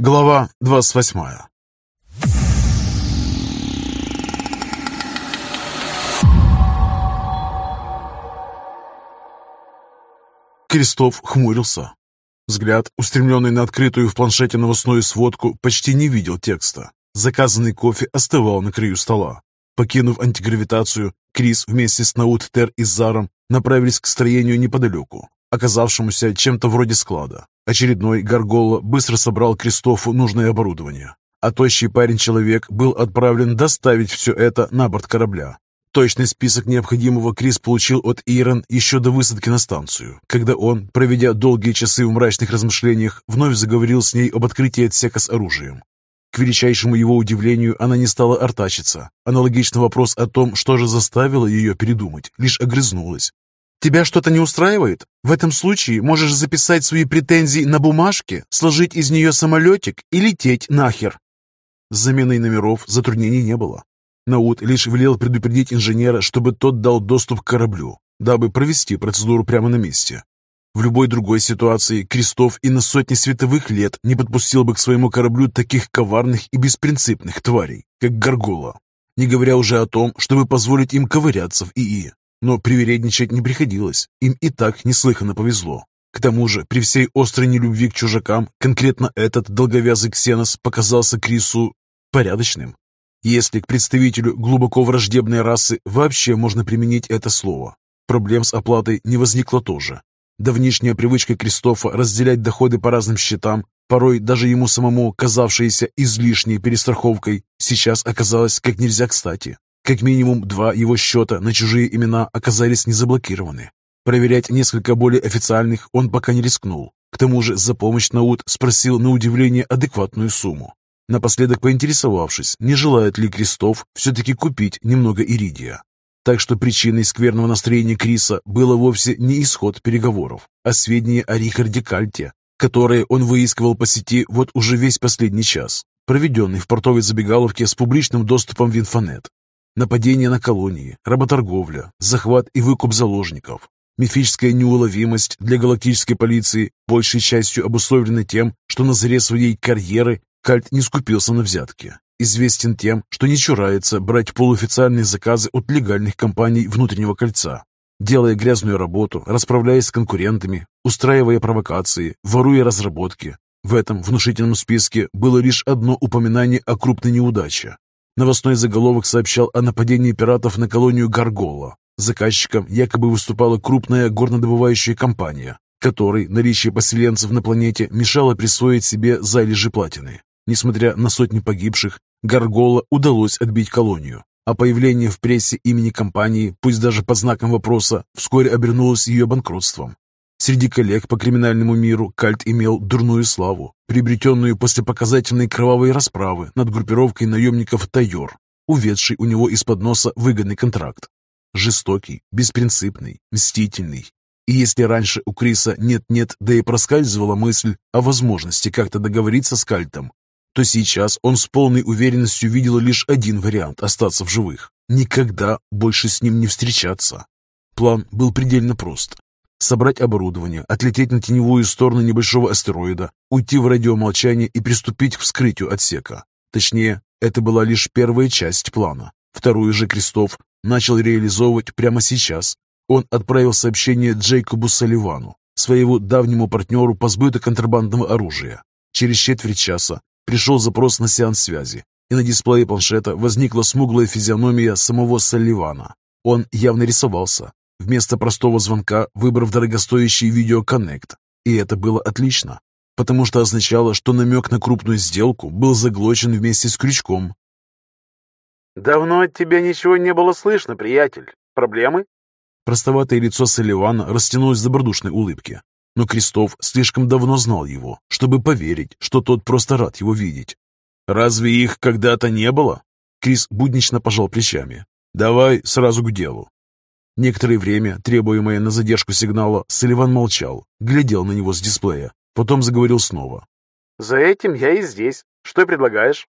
Глава 28 Крестов хмурился. Взгляд, устремленный на открытую в планшете новостную сводку, почти не видел текста. Заказанный кофе остывал на краю стола. Покинув антигравитацию, Крис вместе с Наут Тер и Заром направились к строению неподалеку, оказавшемуся чем-то вроде склада. Очередной Гаргола быстро собрал Кристофу нужное оборудование, а тощий парень-человек был отправлен доставить все это на борт корабля. Точный список необходимого Крис получил от Ирон еще до высадки на станцию, когда он, проведя долгие часы в мрачных размышлениях, вновь заговорил с ней об открытии отсека с оружием. К величайшему его удивлению, она не стала артачиться. Аналогичный вопрос о том, что же заставило ее передумать, лишь огрызнулась. «Тебя что-то не устраивает? В этом случае можешь записать свои претензии на бумажке, сложить из нее самолетик и лететь нахер». С заменой номеров затруднений не было. Наут лишь велел предупредить инженера, чтобы тот дал доступ к кораблю, дабы провести процедуру прямо на месте. В любой другой ситуации Крестов и на сотни световых лет не подпустил бы к своему кораблю таких коварных и беспринципных тварей, как Гаргула, не говоря уже о том, чтобы позволить им ковыряться в ИИ. Но привередничать не приходилось, им и так неслыханно повезло. К тому же, при всей острой нелюбви к чужакам, конкретно этот долговязый ксенос показался Крису порядочным. Если к представителю глубоко враждебной расы вообще можно применить это слово. Проблем с оплатой не возникло тоже. Давнишняя привычка Кристофа разделять доходы по разным счетам, порой даже ему самому казавшаяся излишней перестраховкой, сейчас оказалась как нельзя кстати. Как минимум два его счета на чужие имена оказались не заблокированы. Проверять несколько более официальных он пока не рискнул. К тому же за помощь Наут спросил на удивление адекватную сумму. Напоследок поинтересовавшись, не желает ли Крестов все-таки купить немного иридия. Так что причиной скверного настроения Криса было вовсе не исход переговоров, а сведения о Рихарде Кальте, которые он выискивал по сети вот уже весь последний час, проведенный в портовой забегаловке с публичным доступом в инфонет. Нападение на колонии, работорговля, захват и выкуп заложников, мифическая неуловимость для галактической полиции, большей частью обусловлены тем, что на заре своей карьеры Кальт не скупился на взятки известен тем, что не чурается брать полуофициальные заказы от легальных компаний внутреннего кольца, делая грязную работу, расправляясь с конкурентами, устраивая провокации, воруя разработки. В этом внушительном списке было лишь одно упоминание о крупной неудаче. Новостной заголовок сообщал о нападении пиратов на колонию Гаргола. Заказчиком якобы выступала крупная горнодобывающая компания, которой наличие поселенцев на планете мешало присвоить себе залежи платины. Несмотря на сотни погибших, Гаргола удалось отбить колонию, а появление в прессе имени компании, пусть даже под знаком вопроса, вскоре обернулось ее банкротством. Среди коллег по криминальному миру Кальт имел дурную славу, приобретенную после показательной кровавой расправы над группировкой наемников Тайор, уведший у него из-под носа выгодный контракт. Жестокий, беспринципный, мстительный. И если раньше у Криса нет-нет, да и проскальзывала мысль о возможности как-то договориться с Кальтом, то сейчас он с полной уверенностью видел лишь один вариант остаться в живых. Никогда больше с ним не встречаться. План был предельно прост. Собрать оборудование, отлететь на теневую сторону небольшого астероида, уйти в радиомолчание и приступить к вскрытию отсека. Точнее, это была лишь первая часть плана. Вторую же Крестов начал реализовывать прямо сейчас. Он отправил сообщение Джейкобу Салливану, своему давнему партнеру по сбыту контрабандного оружия. Через четверть часа Пришел запрос на сеанс связи, и на дисплее планшета возникла смуглая физиономия самого Салливана. Он явно рисовался, вместо простого звонка выбрав дорогостоящий видеоконнект. И это было отлично, потому что означало, что намек на крупную сделку был заглочен вместе с крючком. «Давно от тебя ничего не было слышно, приятель. Проблемы?» Простоватое лицо Салливана растянулось в добродушной улыбке. Но Крестов слишком давно знал его, чтобы поверить, что тот просто рад его видеть. «Разве их когда-то не было?» Крис буднично пожал плечами. «Давай сразу к делу». Некоторое время, требуемое на задержку сигнала, Салливан молчал, глядел на него с дисплея, потом заговорил снова. «За этим я и здесь. Что предлагаешь?»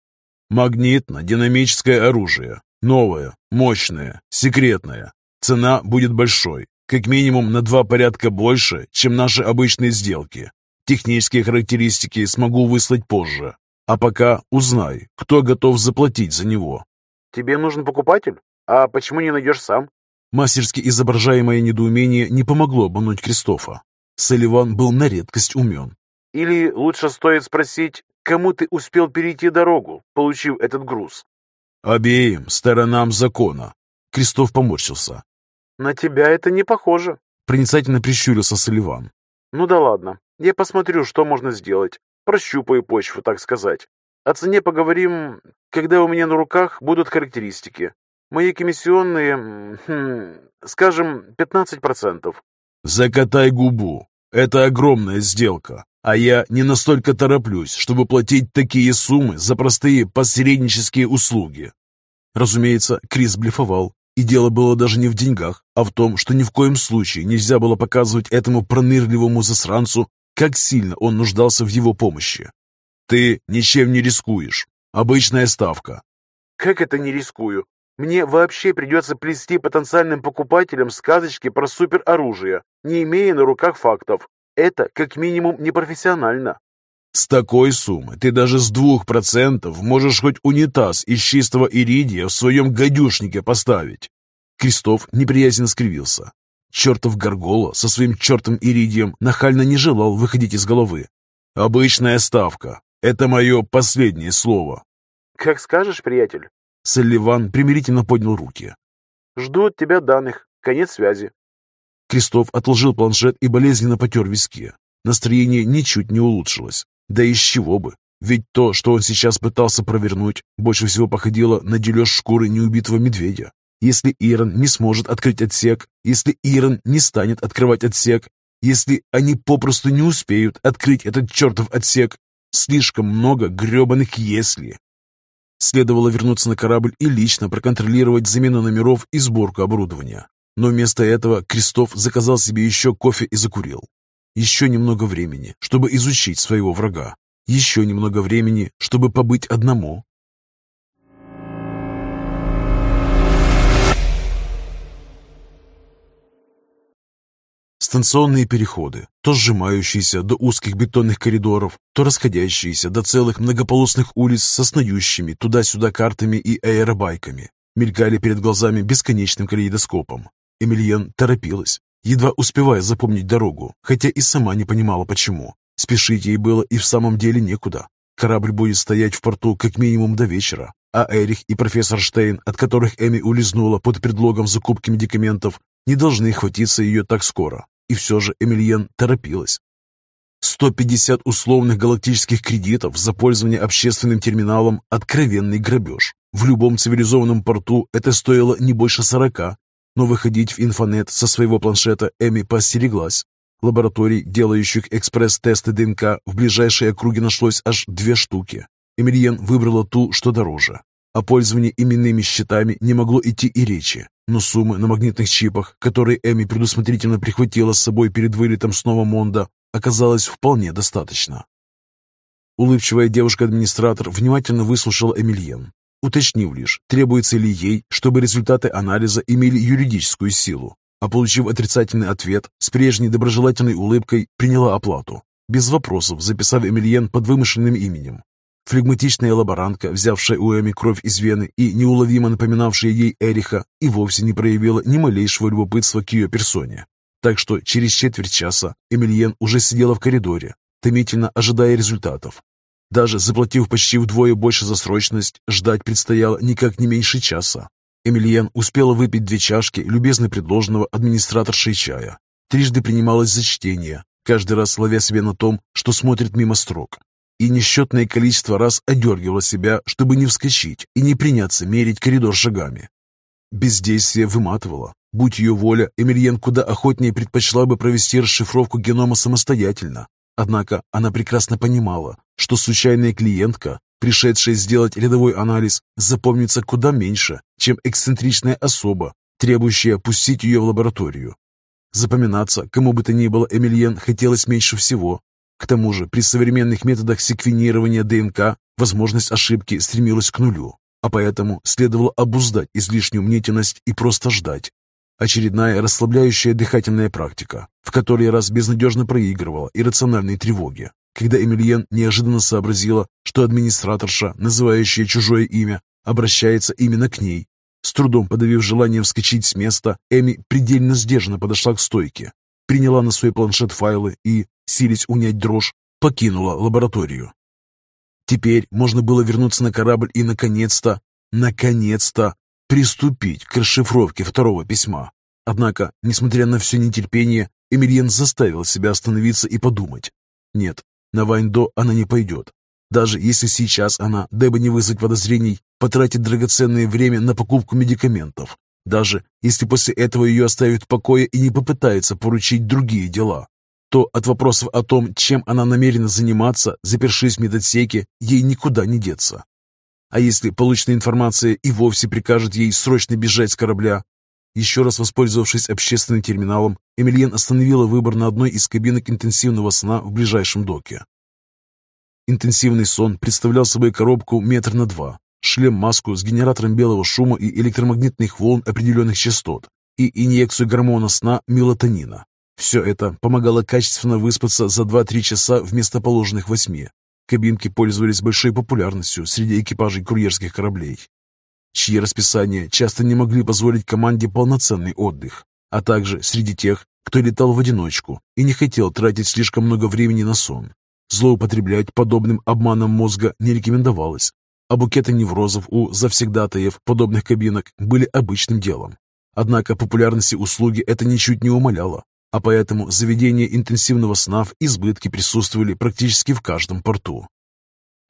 «Магнитно-динамическое оружие. Новое, мощное, секретное. Цена будет большой. Как минимум на два порядка больше, чем наши обычные сделки. Технические характеристики смогу выслать позже. А пока узнай, кто готов заплатить за него. Тебе нужен покупатель? А почему не найдешь сам? Мастерски изображаемое недоумение не помогло обмануть Кристофа. Салливан был на редкость умен. Или лучше стоит спросить, кому ты успел перейти дорогу, получив этот груз? Обеим сторонам закона. Кристоф поморщился. На тебя это не похоже. Проницательно прищурился Салливан. Ну да ладно, я посмотрю, что можно сделать. Прощупаю почву, так сказать. О цене поговорим, когда у меня на руках будут характеристики. Мои комиссионные, хм, скажем, 15%. Закатай губу. Это огромная сделка. А я не настолько тороплюсь, чтобы платить такие суммы за простые посреднические услуги. Разумеется, Крис блефовал. И дело было даже не в деньгах, а в том, что ни в коем случае нельзя было показывать этому пронырливому засранцу, как сильно он нуждался в его помощи. «Ты ничем не рискуешь. Обычная ставка». «Как это не рискую? Мне вообще придется плести потенциальным покупателям сказочки про супероружие, не имея на руках фактов. Это как минимум непрофессионально». «С такой суммы ты даже с двух процентов можешь хоть унитаз из чистого иридия в своем гадюшнике поставить». Крестов неприязненно скривился. Чертов Гаргола со своим чертом Иридием нахально не желал выходить из головы. «Обычная ставка. Это мое последнее слово». «Как скажешь, приятель». Салливан примирительно поднял руки. «Жду от тебя данных. Конец связи». Крестов отложил планшет и болезненно потер виски. Настроение ничуть не улучшилось. Да из чего бы? Ведь то, что он сейчас пытался провернуть, больше всего походило на дележ шкуры неубитого медведя. Если Ирон не сможет открыть отсек, если Ирон не станет открывать отсек, если они попросту не успеют открыть этот чертов отсек, слишком много гребаных «если». Следовало вернуться на корабль и лично проконтролировать замену номеров и сборку оборудования. Но вместо этого Крестов заказал себе еще кофе и закурил. Еще немного времени, чтобы изучить своего врага. Еще немного времени, чтобы побыть одному, Станционные переходы, то сжимающиеся до узких бетонных коридоров, то расходящиеся до целых многополосных улиц со снующими туда-сюда картами и аэробайками, мелькали перед глазами бесконечным калейдоскопом. Эмильен торопилась, едва успевая запомнить дорогу, хотя и сама не понимала почему. Спешить ей было и в самом деле некуда. Корабль будет стоять в порту как минимум до вечера, а Эрих и профессор Штейн, от которых Эми улизнула под предлогом закупки медикаментов, не должны хватиться ее так скоро. И все же Эмильен торопилась. 150 условных галактических кредитов за пользование общественным терминалом – откровенный грабеж. В любом цивилизованном порту это стоило не больше 40, но выходить в инфонет со своего планшета Эми постереглась. Лабораторий, делающих экспресс-тесты ДНК, в ближайшей округе нашлось аж две штуки. Эмильен выбрала ту, что дороже. О пользовании именными счетами не могло идти и речи, но суммы на магнитных чипах, которые Эми предусмотрительно прихватила с собой перед вылетом снова Монда, оказалось вполне достаточно. Улыбчивая девушка-администратор внимательно выслушала Эмильен, уточнив лишь, требуется ли ей, чтобы результаты анализа имели юридическую силу, а получив отрицательный ответ, с прежней доброжелательной улыбкой приняла оплату, без вопросов записав Эмильен под вымышленным именем. Флегматичная лаборантка, взявшая у Эми кровь из вены и неуловимо напоминавшая ей Эриха, и вовсе не проявила ни малейшего любопытства к ее персоне. Так что через четверть часа Эмильен уже сидела в коридоре, томительно ожидая результатов. Даже заплатив почти вдвое больше за срочность, ждать предстояло никак не меньше часа. Эмильен успела выпить две чашки любезно предложенного администраторшей чая. Трижды принималась за чтение, каждый раз ловя себя на том, что смотрит мимо строк, и несчетное количество раз одергивала себя, чтобы не вскочить и не приняться мерить коридор шагами. Бездействие выматывало. Будь ее воля, Эмильен куда охотнее предпочла бы провести расшифровку генома самостоятельно. Однако она прекрасно понимала, что случайная клиентка, пришедшая сделать рядовой анализ, запомнится куда меньше, чем эксцентричная особа, требующая пустить ее в лабораторию. Запоминаться, кому бы то ни было, Эмильен хотелось меньше всего, к тому же, при современных методах секвенирования ДНК возможность ошибки стремилась к нулю, а поэтому следовало обуздать излишнюю мнительность и просто ждать. Очередная расслабляющая дыхательная практика, в которой раз безнадежно проигрывала иррациональные тревоги, когда Эмильен неожиданно сообразила, что администраторша, называющая чужое имя, обращается именно к ней. С трудом подавив желание вскочить с места, Эми предельно сдержанно подошла к стойке, приняла на свой планшет файлы и, силясь унять дрожь, покинула лабораторию. Теперь можно было вернуться на корабль и, наконец-то, наконец-то, приступить к расшифровке второго письма. Однако, несмотря на все нетерпение, Эмильен заставил себя остановиться и подумать. Нет, на Вайндо она не пойдет. Даже если сейчас она, дабы не вызвать подозрений, потратит драгоценное время на покупку медикаментов. Даже если после этого ее оставят в покое и не попытается поручить другие дела, то от вопросов о том, чем она намерена заниматься, запершись в медотсеке, ей никуда не деться. А если полученная информация и вовсе прикажет ей срочно бежать с корабля? Еще раз воспользовавшись общественным терминалом, Эмильен остановила выбор на одной из кабинок интенсивного сна в ближайшем доке. Интенсивный сон представлял собой коробку метр на два, шлем-маску с генератором белого шума и электромагнитных волн определенных частот и инъекцию гормона сна мелатонина. Все это помогало качественно выспаться за 2-3 часа вместо положенных восьми. Кабинки пользовались большой популярностью среди экипажей курьерских кораблей, чьи расписания часто не могли позволить команде полноценный отдых, а также среди тех, кто летал в одиночку и не хотел тратить слишком много времени на сон. Злоупотреблять подобным обманом мозга не рекомендовалось, а букеты неврозов у завсегдатаев подобных кабинок были обычным делом. Однако популярности услуги это ничуть не умаляло, а поэтому заведения интенсивного сна в избытке присутствовали практически в каждом порту.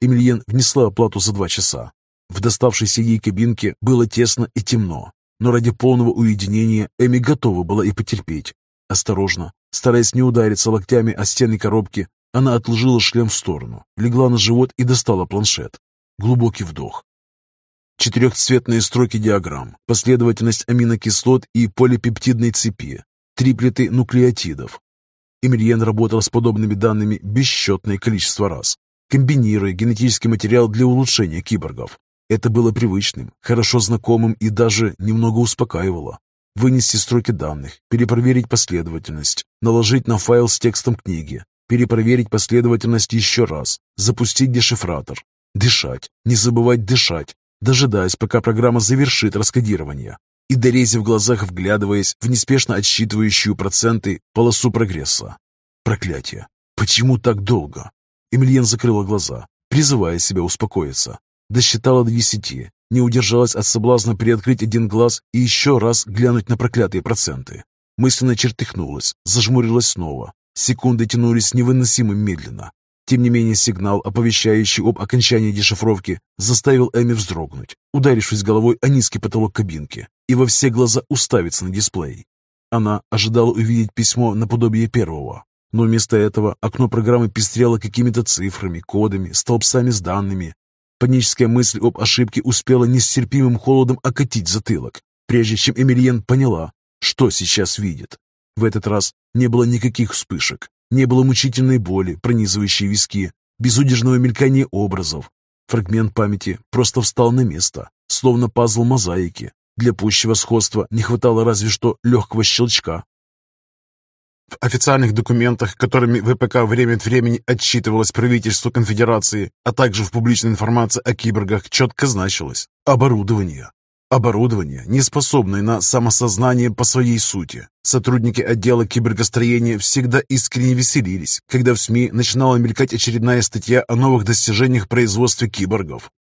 Эмильен внесла оплату за два часа. В доставшейся ей кабинке было тесно и темно, но ради полного уединения Эми готова была и потерпеть. Осторожно, стараясь не удариться локтями о стены коробки, она отложила шлем в сторону, легла на живот и достала планшет. Глубокий вдох. Четырехцветные строки диаграмм, последовательность аминокислот и полипептидной цепи, триплеты нуклеотидов. Эмильен работал с подобными данными бесчетное количество раз, комбинируя генетический материал для улучшения киборгов. Это было привычным, хорошо знакомым и даже немного успокаивало. Вынести строки данных, перепроверить последовательность, наложить на файл с текстом книги, перепроверить последовательность еще раз, запустить дешифратор, дышать, не забывать дышать, дожидаясь, пока программа завершит раскодирование и дорези в глазах вглядываясь в неспешно отсчитывающую проценты полосу прогресса. Проклятие! Почему так долго? Эмильен закрыла глаза, призывая себя успокоиться. Досчитала до десяти, не удержалась от соблазна приоткрыть один глаз и еще раз глянуть на проклятые проценты. Мысленно чертыхнулась, зажмурилась снова. Секунды тянулись невыносимо медленно. Тем не менее, сигнал, оповещающий об окончании дешифровки, заставил Эми вздрогнуть, ударившись головой о низкий потолок кабинки и во все глаза уставиться на дисплей. Она ожидала увидеть письмо наподобие первого, но вместо этого окно программы пестрело какими-то цифрами, кодами, столбцами с данными. Паническая мысль об ошибке успела нестерпимым холодом окатить затылок, прежде чем Эмильен поняла, что сейчас видит. В этот раз не было никаких вспышек, не было мучительной боли, пронизывающей виски, безудержного мелькания образов. Фрагмент памяти просто встал на место, словно пазл мозаики. Для пущего сходства не хватало разве что легкого щелчка. В официальных документах, которыми ВПК время от времени отчитывалось правительству конфедерации, а также в публичной информации о киборгах, четко значилось «оборудование». Оборудование, не способное на самосознание по своей сути. Сотрудники отдела кибергостроения всегда искренне веселились, когда в СМИ начинала мелькать очередная статья о новых достижениях производства киборгов.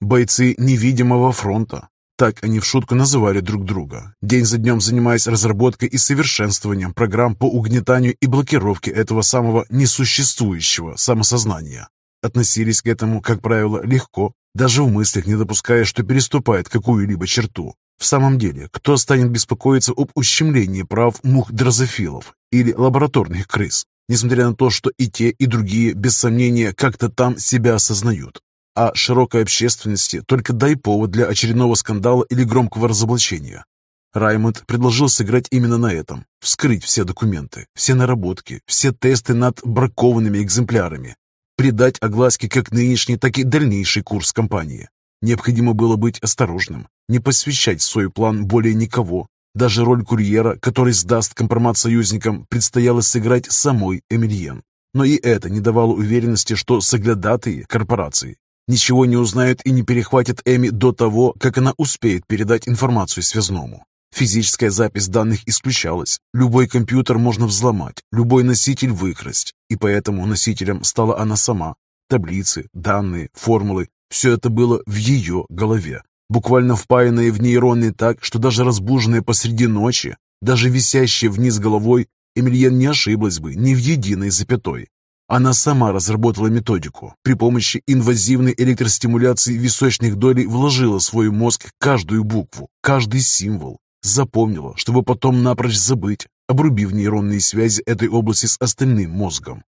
Бойцы невидимого фронта. Так они в шутку называли друг друга, день за днем занимаясь разработкой и совершенствованием программ по угнетанию и блокировке этого самого несуществующего самосознания. Относились к этому, как правило, легко, даже в мыслях не допуская, что переступает какую-либо черту. В самом деле, кто станет беспокоиться об ущемлении прав мух-дрозофилов или лабораторных крыс, несмотря на то, что и те, и другие, без сомнения, как-то там себя осознают. А широкой общественности только дай повод для очередного скандала или громкого разоблачения. Раймонд предложил сыграть именно на этом, вскрыть все документы, все наработки, все тесты над бракованными экземплярами, придать огласке как нынешний, так и дальнейший курс компании. Необходимо было быть осторожным, не посвящать свой план более никого, Даже роль курьера, который сдаст компромат союзникам, предстояло сыграть самой Эмильен. Но и это не давало уверенности, что соглядатые корпорации ничего не узнают и не перехватят Эми до того, как она успеет передать информацию связному. Физическая запись данных исключалась. Любой компьютер можно взломать, любой носитель выкрасть. И поэтому носителем стала она сама. Таблицы, данные, формулы – все это было в ее голове. Буквально впаянные в нейроны так, что даже разбуженные посреди ночи, даже висящие вниз головой, Эмильен не ошиблась бы ни в единой запятой. Она сама разработала методику. При помощи инвазивной электростимуляции височных долей вложила свой мозг каждую букву, каждый символ, Запомнила, чтобы потом напрочь забыть, обрубив нейронные связи этой области с остальным мозгом.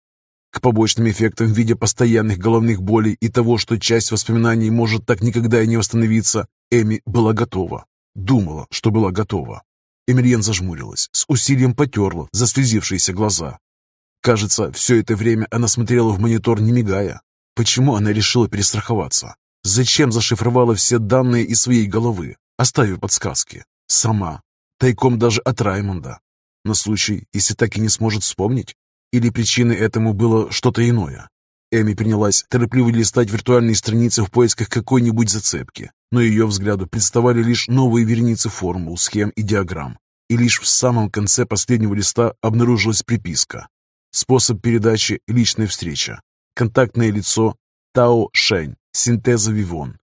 К побочным эффектам в виде постоянных головных болей и того, что часть воспоминаний может так никогда и не восстановиться, Эми была готова. Думала, что была готова. Эмильен зажмурилась, с усилием потерла заслезившиеся глаза. Кажется, все это время она смотрела в монитор, не мигая. Почему она решила перестраховаться? Зачем зашифровала все данные из своей головы, оставив подсказки? Сама. Тайком даже от Раймонда. На случай, если так и не сможет вспомнить? Или причиной этому было что-то иное? Эми принялась торопливо листать виртуальные страницы в поисках какой-нибудь зацепки, но ее взгляду представали лишь новые вереницы формул, схем и диаграмм. И лишь в самом конце последнего листа обнаружилась приписка. Способ передачи – личная встреча. Контактное лицо – Тао Шэнь, синтеза Вивон.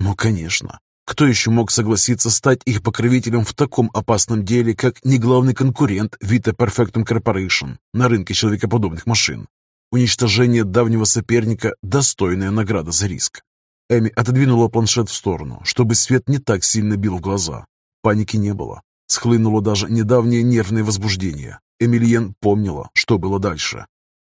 Ну, конечно. Кто еще мог согласиться стать их покровителем в таком опасном деле, как неглавный конкурент Vita Perfectum Corporation на рынке человекоподобных машин? Уничтожение давнего соперника – достойная награда за риск. Эми отодвинула планшет в сторону, чтобы свет не так сильно бил в глаза. Паники не было. Схлынуло даже недавнее нервное возбуждение. Эмильен помнила, что было дальше.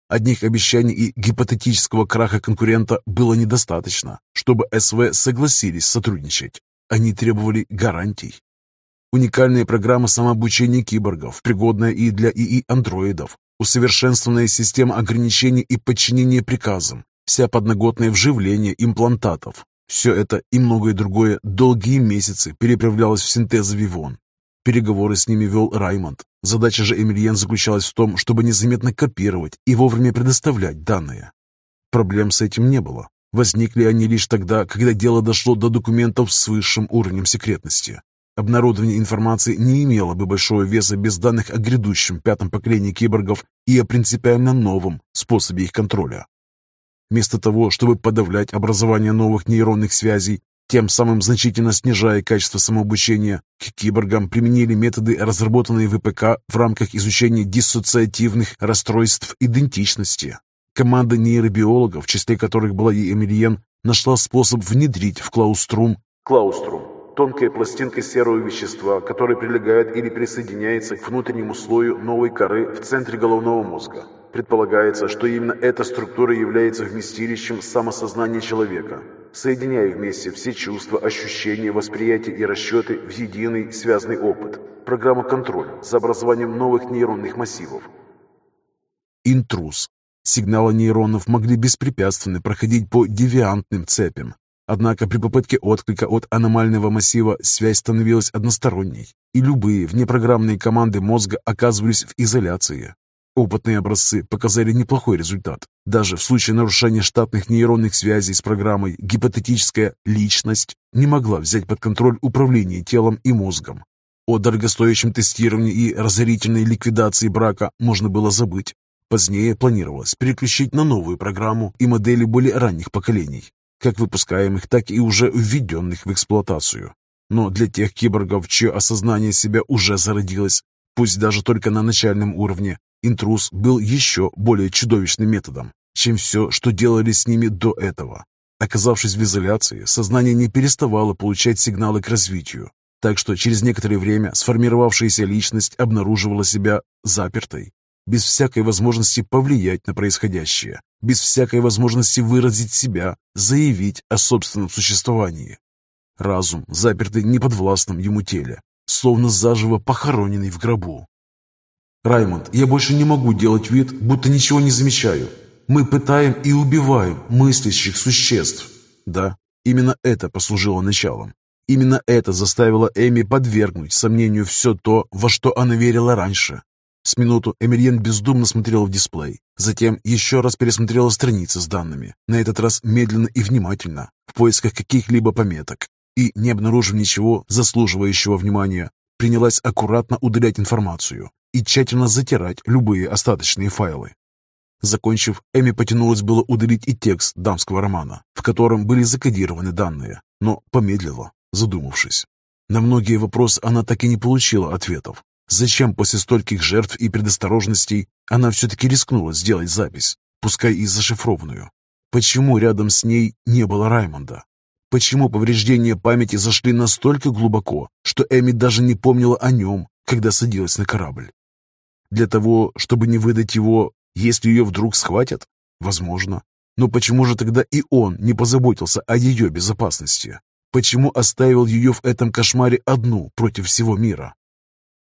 Одних обещаний и гипотетического краха конкурента было недостаточно, чтобы СВ согласились сотрудничать. Они требовали гарантий. Уникальная программа самообучения киборгов, пригодная и для ИИ-андроидов, усовершенствованная система ограничений и подчинения приказам, вся подноготное вживление имплантатов. Все это и многое другое долгие месяцы переправлялось в синтез Вивон. Переговоры с ними вел Раймонд. Задача же Эмильен заключалась в том, чтобы незаметно копировать и вовремя предоставлять данные. Проблем с этим не было. Возникли они лишь тогда, когда дело дошло до документов с высшим уровнем секретности. Обнародование информации не имело бы большого веса без данных о грядущем пятом поколении киборгов и о принципиально новом способе их контроля. Вместо того, чтобы подавлять образование новых нейронных связей, тем самым значительно снижая качество самообучения, к киборгам применили методы, разработанные ВПК в рамках изучения диссоциативных расстройств идентичности. Команда нейробиологов, в числе которых была и Эмильен, нашла способ внедрить в клауструм Клауструм – тонкая пластинка серого вещества, которая прилегает или присоединяется к внутреннему слою новой коры в центре головного мозга. Предполагается, что именно эта структура является вместилищем самосознания человека, соединяя вместе все чувства, ощущения, восприятия и расчеты в единый связанный опыт. Программа контроля за образованием новых нейронных массивов. Интрус Сигналы нейронов могли беспрепятственно проходить по девиантным цепям. Однако при попытке отклика от аномального массива связь становилась односторонней, и любые внепрограммные команды мозга оказывались в изоляции. Опытные образцы показали неплохой результат. Даже в случае нарушения штатных нейронных связей с программой гипотетическая «личность» не могла взять под контроль управление телом и мозгом. О дорогостоящем тестировании и разорительной ликвидации брака можно было забыть. Позднее планировалось переключить на новую программу и модели более ранних поколений, как выпускаемых, так и уже введенных в эксплуатацию. Но для тех киборгов, чье осознание себя уже зародилось, пусть даже только на начальном уровне, интрус был еще более чудовищным методом, чем все, что делали с ними до этого. Оказавшись в изоляции, сознание не переставало получать сигналы к развитию, так что через некоторое время сформировавшаяся личность обнаруживала себя запертой без всякой возможности повлиять на происходящее, без всякой возможности выразить себя, заявить о собственном существовании. Разум, запертый неподвластном ему теле, словно заживо похороненный в гробу. «Раймонд, я больше не могу делать вид, будто ничего не замечаю. Мы пытаем и убиваем мыслящих существ». Да, именно это послужило началом. Именно это заставило Эми подвергнуть сомнению все то, во что она верила раньше. С минуту Эмильен бездумно смотрел в дисплей, затем еще раз пересмотрела страницы с данными, на этот раз медленно и внимательно, в поисках каких-либо пометок, и, не обнаружив ничего заслуживающего внимания, принялась аккуратно удалять информацию и тщательно затирать любые остаточные файлы. Закончив, Эми потянулась было удалить и текст дамского романа, в котором были закодированы данные, но помедлила, задумавшись. На многие вопросы она так и не получила ответов. Зачем после стольких жертв и предосторожностей она все-таки рискнула сделать запись, пускай и зашифрованную? Почему рядом с ней не было Раймонда? Почему повреждения памяти зашли настолько глубоко, что Эми даже не помнила о нем, когда садилась на корабль? Для того, чтобы не выдать его, если ее вдруг схватят? Возможно. Но почему же тогда и он не позаботился о ее безопасности? Почему оставил ее в этом кошмаре одну против всего мира?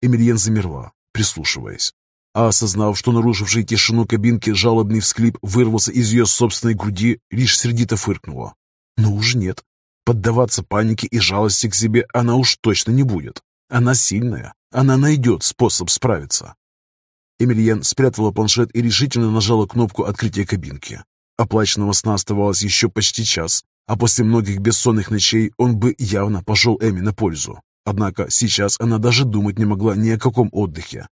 Эмильен замерла, прислушиваясь. А осознав, что нарушивший тишину кабинки жалобный всклип вырвался из ее собственной груди, лишь сердито фыркнула. Но уж нет. Поддаваться панике и жалости к себе она уж точно не будет. Она сильная, она найдет способ справиться. Эмильен спрятала планшет и решительно нажала кнопку открытия кабинки. Оплаченного сна оставалось еще почти час, а после многих бессонных ночей он бы явно пошел Эми на пользу. Однако сейчас она даже думать не могла ни о каком отдыхе.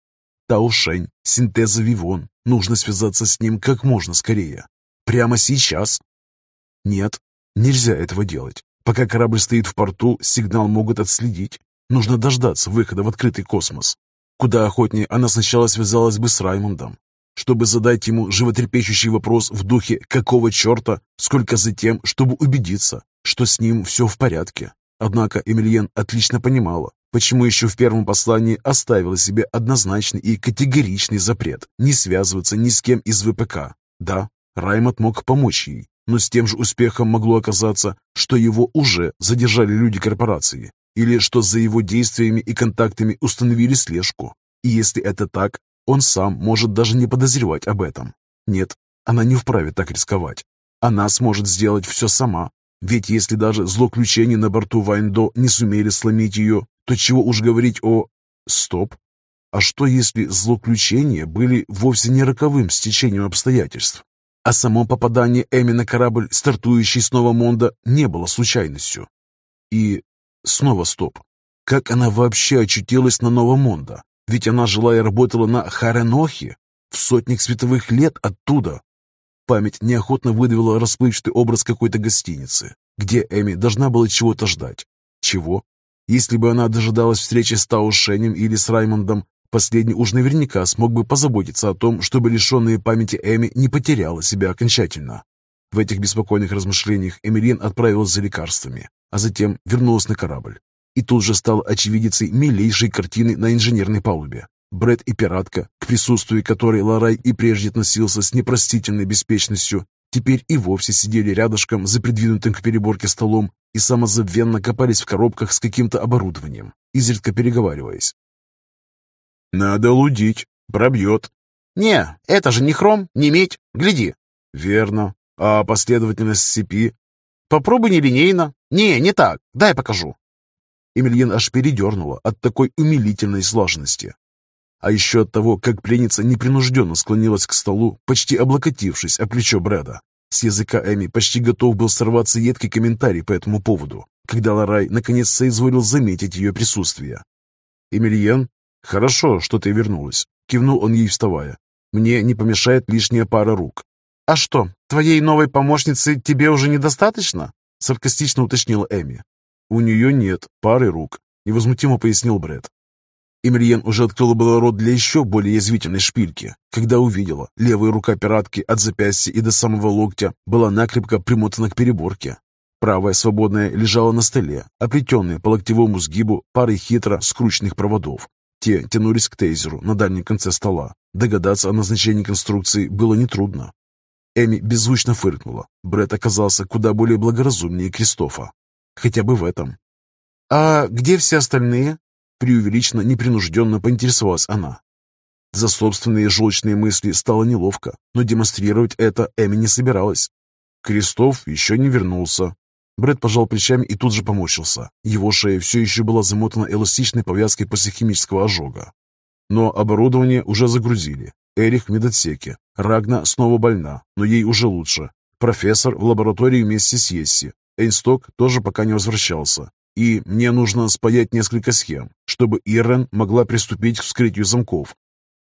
Таушень, синтеза Вивон, нужно связаться с ним как можно скорее. Прямо сейчас? Нет, нельзя этого делать. Пока корабль стоит в порту, сигнал могут отследить. Нужно дождаться выхода в открытый космос. Куда охотнее она сначала связалась бы с Раймондом, чтобы задать ему животрепещущий вопрос в духе «какого черта?», сколько затем, чтобы убедиться, что с ним все в порядке. Однако Эмильен отлично понимала, почему еще в первом послании оставила себе однозначный и категоричный запрет не связываться ни с кем из ВПК. Да, Раймонд мог помочь ей, но с тем же успехом могло оказаться, что его уже задержали люди корпорации, или что за его действиями и контактами установили слежку. И если это так, он сам может даже не подозревать об этом. Нет, она не вправе так рисковать. Она сможет сделать все сама. Ведь если даже злоключения на борту Вайндо не сумели сломить ее, то чего уж говорить о... Стоп. А что если злоключения были вовсе не роковым стечением обстоятельств? А само попадание Эми на корабль, стартующий с Новомонда, не было случайностью. И снова стоп. Как она вообще очутилась на Новомонда? Ведь она жила и работала на Харенохе, в сотнях световых лет оттуда. Память неохотно выдавила расплывчатый образ какой-то гостиницы, где Эми должна была чего-то ждать. Чего? Если бы она дожидалась встречи с Тао Шенем или с Раймондом, последний уж наверняка смог бы позаботиться о том, чтобы лишенная памяти Эми не потеряла себя окончательно. В этих беспокойных размышлениях Эмилин отправилась за лекарствами, а затем вернулась на корабль и тут же стал очевидицей милейшей картины на инженерной палубе. Бред и пиратка, к присутствию которой Ларай и прежде относился с непростительной беспечностью, теперь и вовсе сидели рядышком за придвинутым к переборке столом и самозабвенно копались в коробках с каким-то оборудованием, изредка переговариваясь. «Надо лудить, пробьет». «Не, это же не хром, не медь, гляди». «Верно. А последовательность цепи?» «Попробуй нелинейно». «Не, не так, дай покажу». Эмильен аж передернула от такой умилительной сложности. А еще от того, как пленница непринужденно склонилась к столу, почти облокотившись о плечо Брэда. С языка Эми почти готов был сорваться едкий комментарий по этому поводу, когда Ларай наконец соизволил заметить ее присутствие. «Эмильен, хорошо, что ты вернулась», — кивнул он ей, вставая. «Мне не помешает лишняя пара рук». «А что, твоей новой помощницы тебе уже недостаточно?» — саркастично уточнила Эми. «У нее нет пары рук», — невозмутимо пояснил Бред. Эмильен уже открыла было рот для еще более язвительной шпильки, когда увидела, левая рука пиратки от запястья и до самого локтя была накрепко примотана к переборке. Правая, свободная, лежала на столе, оплетенная по локтевому сгибу парой хитро скрученных проводов. Те тянулись к тейзеру на дальнем конце стола. Догадаться о назначении конструкции было нетрудно. Эми беззвучно фыркнула. Бред оказался куда более благоразумнее Кристофа. Хотя бы в этом. «А где все остальные?» Преувеличенно, непринужденно поинтересовалась она. За собственные желчные мысли стало неловко, но демонстрировать это Эми не собиралась. Крестов еще не вернулся. Брэд пожал плечами и тут же поморщился. Его шея все еще была замотана эластичной повязкой после химического ожога. Но оборудование уже загрузили. Эрих в медотсеке. Рагна снова больна, но ей уже лучше. Профессор в лаборатории вместе с Есси. Эйнсток тоже пока не возвращался. И мне нужно спаять несколько схем, чтобы Ирен могла приступить к вскрытию замков.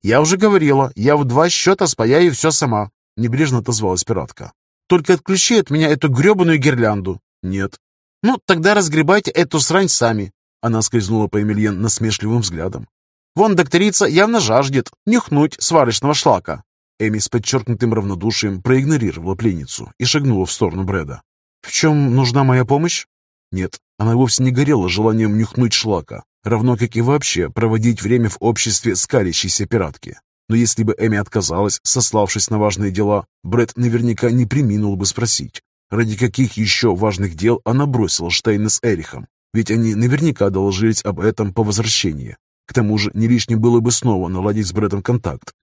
«Я уже говорила, я в два счета спаяю все сама», — небрежно отозвалась пиратка. «Только отключи от меня эту гребаную гирлянду». «Нет». «Ну, тогда разгребайте эту срань сами». Она скользнула по Эмильен насмешливым взглядом. «Вон докторица явно жаждет нюхнуть сварочного шлака». Эми с подчеркнутым равнодушием проигнорировала пленницу и шагнула в сторону Брэда. «В чем нужна моя помощь?» Нет, она вовсе не горела желанием нюхнуть шлака, равно как и вообще проводить время в обществе скалящейся пиратки. Но если бы Эми отказалась, сославшись на важные дела, Брэд наверняка не приминул бы спросить, ради каких еще важных дел она бросила Штейна с Эрихом, ведь они наверняка доложились об этом по возвращении. К тому же не лишним было бы снова наладить с Брэдом контакт.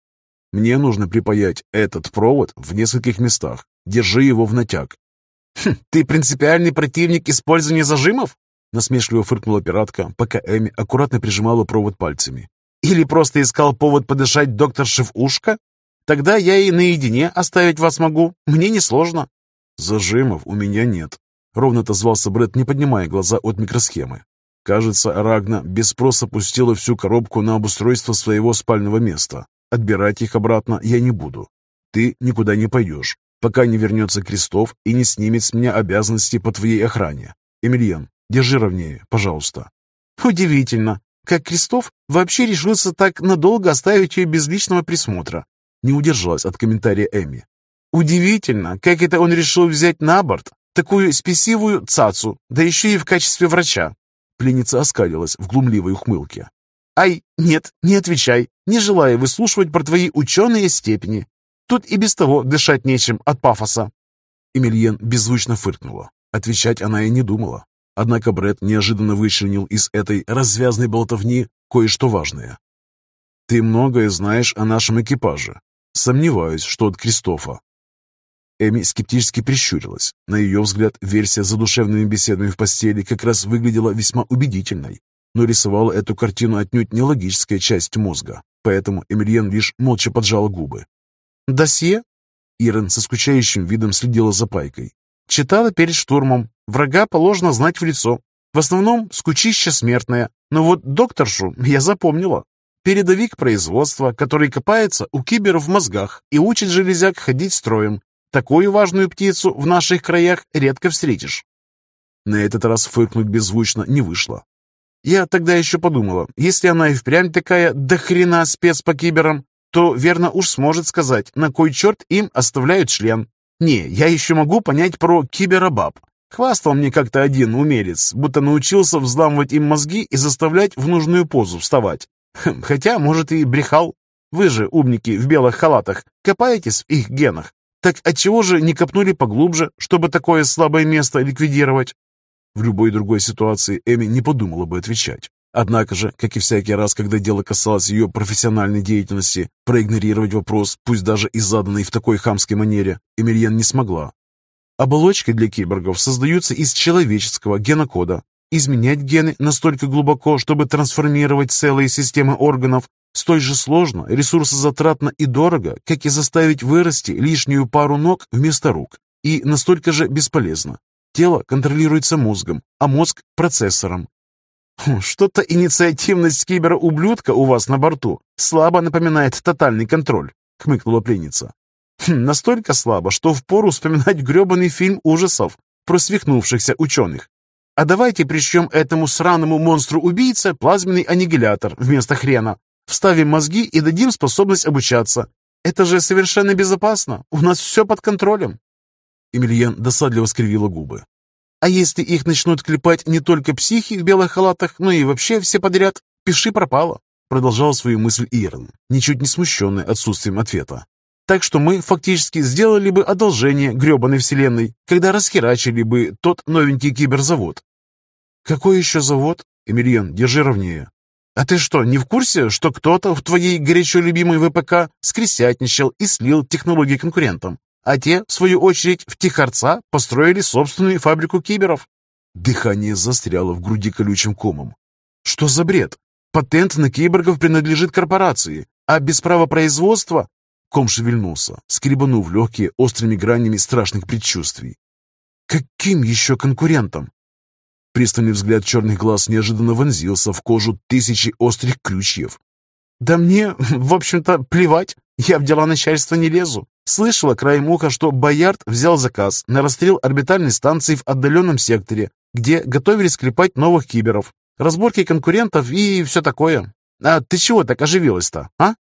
Мне нужно припаять этот провод в нескольких местах. Держи его в натяг. «Хм, «Ты принципиальный противник использования зажимов?» Насмешливо фыркнула пиратка, пока Эми аккуратно прижимала провод пальцами. «Или просто искал повод подышать докторше в? Тогда я и наедине оставить вас могу. Мне несложно». «Зажимов у меня нет», — ровно отозвался Брэд, не поднимая глаза от микросхемы. Кажется, Рагна без спроса пустила всю коробку на обустройство своего спального места. Отбирать их обратно я не буду. Ты никуда не пойдешь, пока не вернется Крестов и не снимет с меня обязанности по твоей охране. Эмильен, Держи ровнее, пожалуйста». «Удивительно, как Крестов вообще решился так надолго оставить ее без личного присмотра?» Не удержалась от комментария Эми. «Удивительно, как это он решил взять на борт такую спесивую цацу, да еще и в качестве врача». Пленница оскалилась в глумливой ухмылке. «Ай, нет, не отвечай, не желаю выслушивать про твои ученые степени. Тут и без того дышать нечем от пафоса». Эмильен беззвучно фыркнула. Отвечать она и не думала. Однако Бред неожиданно вычленил из этой развязной болтовни кое-что важное. «Ты многое знаешь о нашем экипаже. Сомневаюсь, что от Кристофа». Эми скептически прищурилась. На ее взгляд, версия с задушевными беседами в постели как раз выглядела весьма убедительной, но рисовала эту картину отнюдь не логическая часть мозга, поэтому Эмильен лишь молча поджала губы. «Досье?» Ирен со скучающим видом следила за пайкой. «Читала перед штурмом. Врага положено знать в лицо. В основном скучища смертная. Но вот докторшу я запомнила. Передовик производства, который копается у киберов в мозгах и учит железяк ходить строем. Такую важную птицу в наших краях редко встретишь. На этот раз фыркнуть беззвучно не вышло. Я тогда еще подумала, если она и впрямь такая дохрена спец по киберам, то верно уж сможет сказать, на кой черт им оставляют член. Не, я еще могу понять про киберобаб. Хвастал мне как-то один умелец, будто научился взламывать им мозги и заставлять в нужную позу вставать. Хм, хотя, может, и брехал. Вы же, умники в белых халатах, копаетесь в их генах. Так отчего же не копнули поглубже, чтобы такое слабое место ликвидировать? В любой другой ситуации Эми не подумала бы отвечать. Однако же, как и всякий раз, когда дело касалось ее профессиональной деятельности, проигнорировать вопрос, пусть даже и заданный в такой хамской манере, Эмильен не смогла. Оболочки для киборгов создаются из человеческого генокода. Изменять гены настолько глубоко, чтобы трансформировать целые системы органов, столь же сложно, ресурсозатратно и дорого, как и заставить вырасти лишнюю пару ног вместо рук. И настолько же бесполезно. Тело контролируется мозгом, а мозг – процессором. Хм, «Что-то инициативность кибера-ублюдка у вас на борту слабо напоминает тотальный контроль», — хмыкнула пленница. Хм, настолько слабо, что впору вспоминать гребаный фильм ужасов про свихнувшихся ученых. А давайте прищем этому сраному монстру-убийце плазменный аннигилятор вместо хрена. Вставим мозги и дадим способность обучаться. Это же совершенно безопасно. У нас все под контролем. Эмильен досадливо скривила губы. А если их начнут клепать не только психи в белых халатах, но и вообще все подряд, пиши пропало. Продолжала свою мысль Ирон, ничуть не смущенный отсутствием ответа. Так что мы фактически сделали бы одолжение гребаной вселенной, когда расхерачили бы тот новенький киберзавод. Какой еще завод? Эмильен, держи ровнее. А ты что, не в курсе, что кто-то в твоей горячо любимой ВПК скресятничал и слил технологии конкурентам? А те, в свою очередь, в Тихорца построили собственную фабрику киберов. Дыхание застряло в груди колючим комом. Что за бред? Патент на киборгов принадлежит корпорации, а без права производства... Ком шевельнулся, скребанув легкие острыми гранями страшных предчувствий. Каким еще конкурентом? Пристальный взгляд черных глаз неожиданно вонзился в кожу тысячи острых крючьев. «Да мне, в общем-то, плевать. Я в дела начальства не лезу. Слышала краем уха, что Боярд взял заказ на расстрел орбитальной станции в отдаленном секторе, где готовились клепать новых киберов, разборки конкурентов и все такое. А ты чего так оживилась-то, а?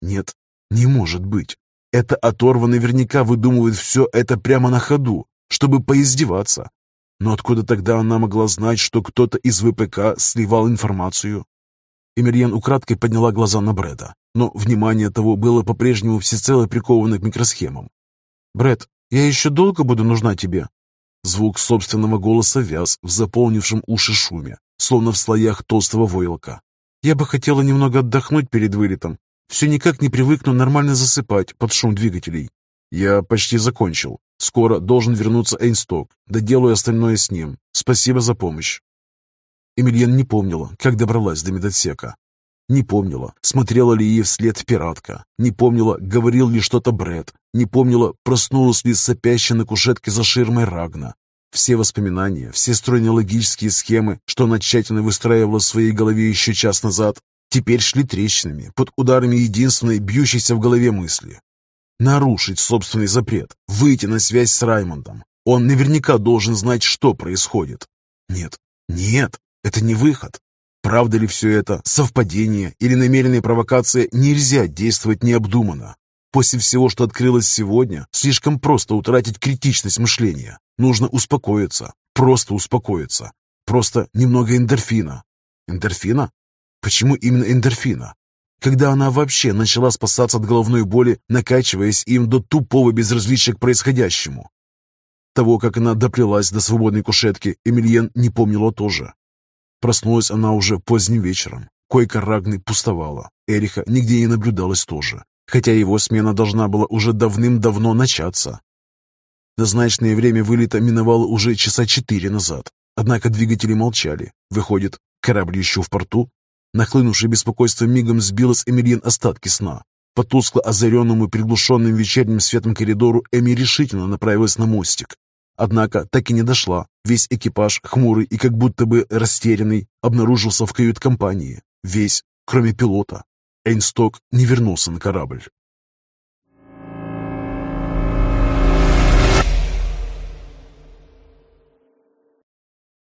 Нет, не может быть. Это оторва наверняка выдумывает все это прямо на ходу, чтобы поиздеваться. Но откуда тогда она могла знать, что кто-то из ВПК сливал информацию? Эмирьян украдкой подняла глаза на Брэда, но внимание того было по-прежнему всецело приковано к микросхемам. «Брэд, я еще долго буду нужна тебе?» Звук собственного голоса вяз в заполнившем уши шуме, словно в слоях толстого войлока. «Я бы хотела немного отдохнуть перед вылетом. Все никак не привыкну нормально засыпать под шум двигателей. Я почти закончил. Скоро должен вернуться Эйнсток. Доделаю остальное с ним. Спасибо за помощь». Эмильен не помнила, как добралась до медотсека. Не помнила, смотрела ли ей вслед пиратка. Не помнила, говорил ли что-то Бред. Не помнила, проснулась ли сопящая на кушетке за ширмой Рагна. Все воспоминания, все стройно-логические схемы, что она тщательно выстраивала в своей голове еще час назад, теперь шли трещинами под ударами единственной бьющейся в голове мысли. Нарушить собственный запрет, выйти на связь с Раймондом. Он наверняка должен знать, что происходит. Нет, нет, это не выход. Правда ли все это, совпадение или намеренная провокация, нельзя действовать необдуманно. После всего, что открылось сегодня, слишком просто утратить критичность мышления. Нужно успокоиться, просто успокоиться. Просто немного эндорфина. Эндорфина? Почему именно эндорфина? Когда она вообще начала спасаться от головной боли, накачиваясь им до тупого безразличия к происходящему? Того, как она доплелась до свободной кушетки, Эмильен не помнила тоже. Проснулась она уже поздним вечером. Койка Рагны пустовала. Эриха нигде не наблюдалось тоже, хотя его смена должна была уже давным-давно начаться. Назначенное время вылета миновало уже часа четыре назад, однако двигатели молчали. Выходит, корабль еще в порту? Нахлынувшее беспокойство мигом сбило с Эмильен остатки сна. По тускло озаренному приглушенным вечерним светом коридору Эми решительно направилась на мостик. Однако так и не дошла. Весь экипаж, хмурый и как будто бы растерянный, обнаружился в кают-компании. Весь, кроме пилота. Эйнсток не вернулся на корабль.